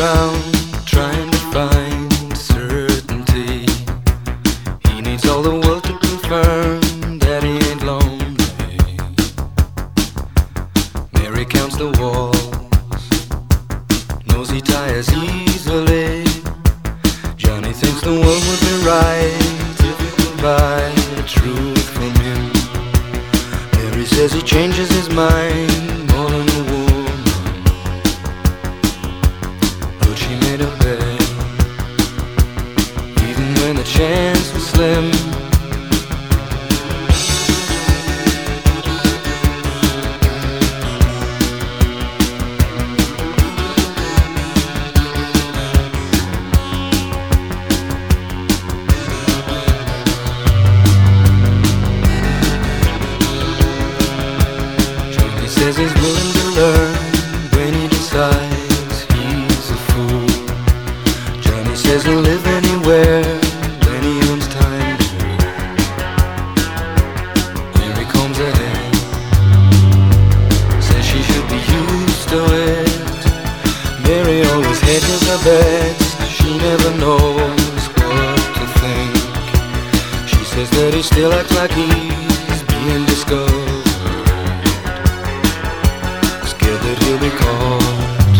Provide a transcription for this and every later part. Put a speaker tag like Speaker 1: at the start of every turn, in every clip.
Speaker 1: around trying to find certainty. He needs all the world to confirm that he ain't lonely. Mary counts the walls, knows he tires easily. Johnny thinks the world would be right if he could buy the truth from him. Mary says he changes his mind. When the chance was slim. He says he's willing to learn still acts like he's being discovered. Scared that he'll be caught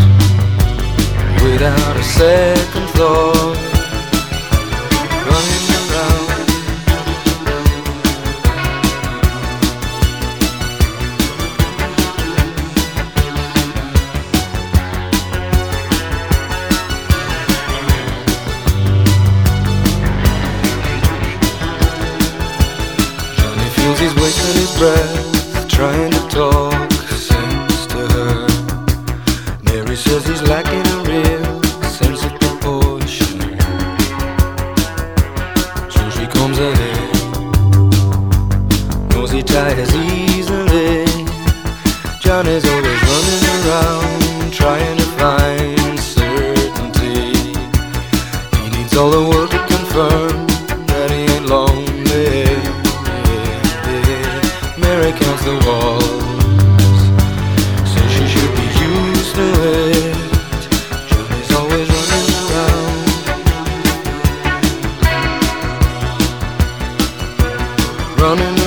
Speaker 1: without a second thought. Breath trying to talk sense to her. Mary says he's lacking a real sense of proportion. So she comes ahead, knows he tires easily. Johnny's always running around trying to find certainty. He needs all the world to confirm the walls, says she should be used to it. Johnny's always running around, running